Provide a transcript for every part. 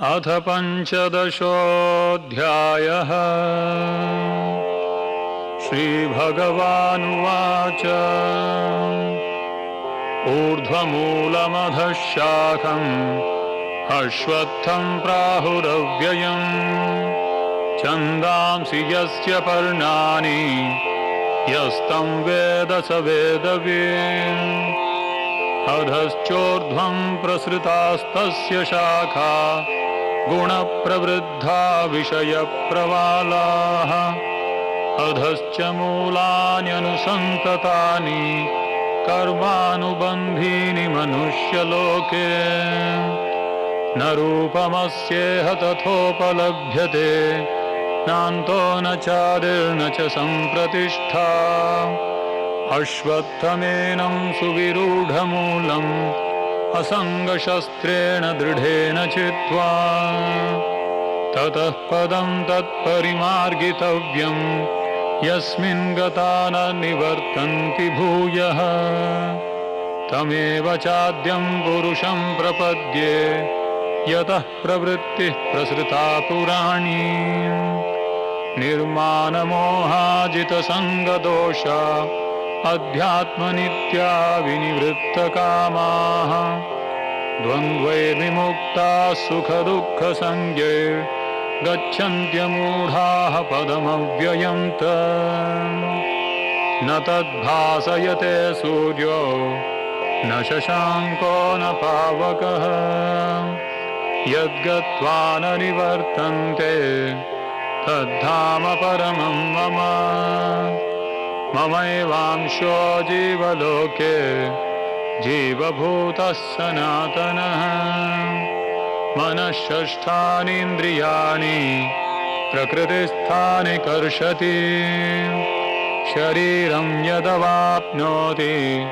अथ पञ्चदशोऽध्यायः। श्रीभगवानुवाच। ऊर्ध्वमूलमधः शाखम् अश्वत्थम् प्राहुरव्ययम् छन्दांसि यस्य पर्णानि यस्तं वेद स वेदवीम् अधश्चोर्ध्वम् प्रसृतास्तस्य शाखा गुणप्रवृद्धा विषयप्रवालाः अधश्च मूलान्यनुसन्ततानि कर्मानुबन्धीनि मनुष्यलोके। न रूपमस्येह तथोपलभ्यते नान्तो न चादिर्न च सम्प्रतिष्ठा। अश्वत्थमेनं सुविरूढमूलम् असङ्गशस्त्रेण दृढेन चित्वा ततः पदं तत्परिमार्गितव्यम् यस्मिन् गता न निवर्तन्ति भूयः। तमेव चाद्यं पुरुषं प्रपद्ये यतः प्रवृत्तिः प्रसृता पुराणी। निर्माणमोहाजितसङ्गदोषा अध्यात्मनित्या विनिवृत्तकामाः द्वन्द्वैर्विमुक्ताः सुखदुःखसंज्ञै गच्छन्त्यमूढाः पदमव्ययन्त। न तद्भासयते सूर्यो, न शशाङ्को न पावकः। यद्गत्वा न निवर्तन्ते, तद्धाम परमं मम। ममैवांशो जीवलोके जीवभूतः सनातनः मनःषष्ठानीन्द्रियाणि प्रकृतिस्थानि कर्षति। शरीरं यदवाप्नोति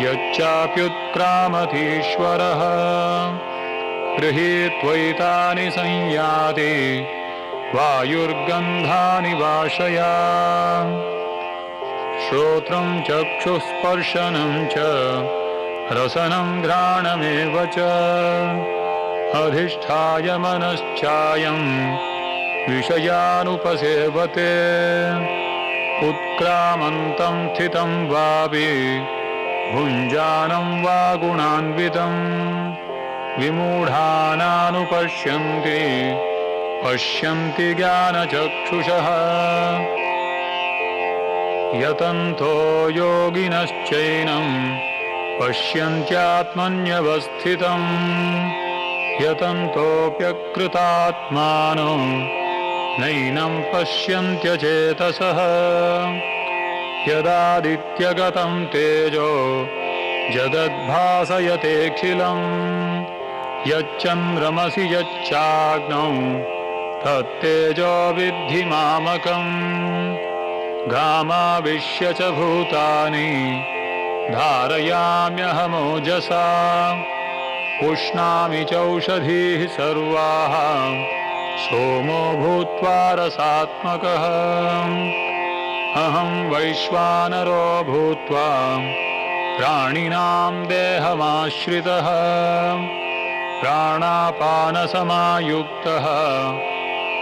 यच्चाप्युत्क्रामतीश्वरः गृहीत्वैतानि संयाति, वायुर्गन्धानि वाशया। श्रोत्रं चक्षुस्पर्शनं च रसनं घ्राणमेव च अधिष्ठाय मनश्चायं विषयानुपसेवते। उत्क्रामन्तं स्थितं वापि भुञ्जानं वा गुणान्वितम् विमूढानानुपश्यन्ति पश्यन्ति ज्ञानचक्षुषः। यतन्तो योगिनश्चैनं पश्यन्त्यात्मन्यवस्थितम् यतन्तोऽप्यकृतात्मानो नैनं पश्यन्त्यचेतसः। यदादित्यगतं तेजो जगद्भासयतेऽखिलम् यच्चन्द्रमसि यच्चाग्नौ तत्तेजो विद्धि मामकम् घामाविश्य च भूतानि धारयाम्यहमोजसा। पुष्णामि चौषधीः सर्वाः। सोमो भूत्वा रसात्मकः। अहं वैश्वानरो भूत्वा प्राणिनां देहमाश्रितः। प्राणापानसमायुक्तः।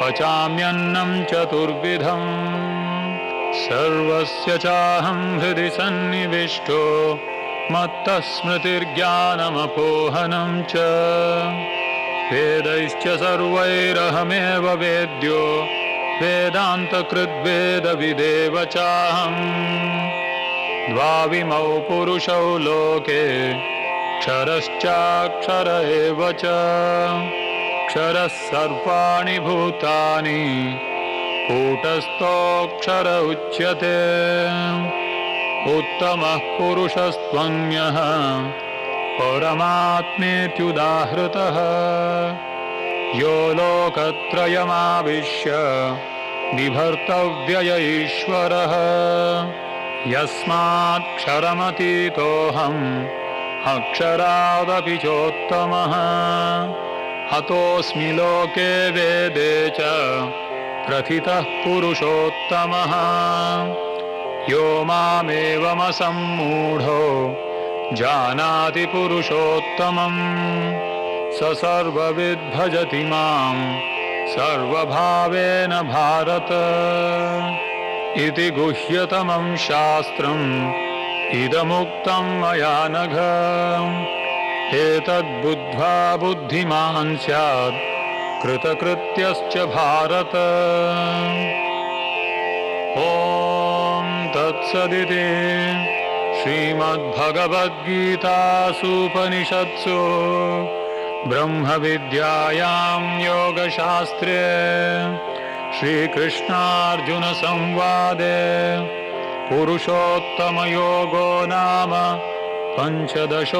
पचाम्यन्नं चतुर्विधम्। सर्वस्य चाहं हृदि सन्निविष्टो मत्तः स्मृतिर्ज्ञानमपोहनं च। वेदैश्च सर्वैरहमेव वेद्यो, वेदान्तकृद्वेदविदेव चाहम् द्वाविमौ पुरुषौ लोके, क्षरश्चाक्षर एव च। क्षरः सर्वाणि भूतानि कूटस्थोऽक्षर उच्यते। उत्तमः पुरुषस्त्वन्यः परमात्मेत्युदाहृतः। यो लोकत्रयमाविश्य बिभर्तव्यय ईश्वरः। यस्मात्क्षरमतीतोऽहम् अक्षरादपि चोत्तमः। अतोऽस्मि लोके वेदे च प्रथितः पुरुषोत्तमः। यो मामेवमसम्मूढो, जानाति पुरुषोत्तमम्। स सर्वविद्भजति माँ सर्वभावेन भारत। इति गुह्यतमं शास्त्रम्, इदमुक्तं मया नघ। एतद्बुद्ध्वा बुद्धिमान् स्यात् कृतकृत्यश्च भारत। ॐ तत्सदिति श्रीमद्भगवद्गीतासूपनिषत्सु ब्रह्मविद्यायां योगशास्त्रे श्रीकृष्णार्जुनसंवादे पुरुषोत्तमयोगो नाम पञ्चदशोऽध्यायः